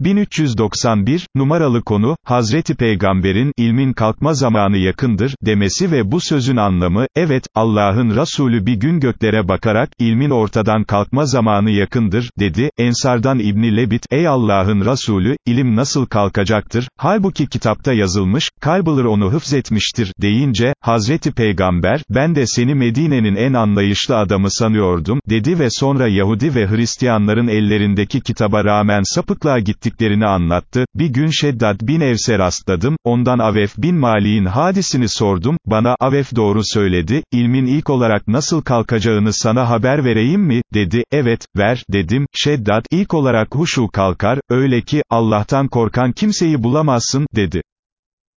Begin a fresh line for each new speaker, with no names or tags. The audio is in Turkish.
1391, numaralı konu, Hazreti Peygamber'in, ilmin kalkma zamanı yakındır, demesi ve bu sözün anlamı, evet, Allah'ın Resulü bir gün göklere bakarak, ilmin ortadan kalkma zamanı yakındır, dedi, Ensardan İbni Lebit, ey Allah'ın Resulü, ilim nasıl kalkacaktır, halbuki kitapta yazılmış, kalbılır onu hıfzetmiştir, deyince, Hazreti Peygamber, ben de seni Medine'nin en anlayışlı adamı sanıyordum, dedi ve sonra Yahudi ve Hristiyanların ellerindeki kitaba rağmen sapıklığa gittiklerini anlattı, bir gün Şeddad bin Evs'e rastladım, ondan Avef bin Malik'in hadisini sordum, bana, Avef doğru söyledi, ilmin ilk olarak nasıl kalkacağını sana haber vereyim mi, dedi, evet, ver, dedim, Şeddad, ilk olarak huşu kalkar, öyle ki, Allah'tan korkan kimseyi bulamazsın, dedi.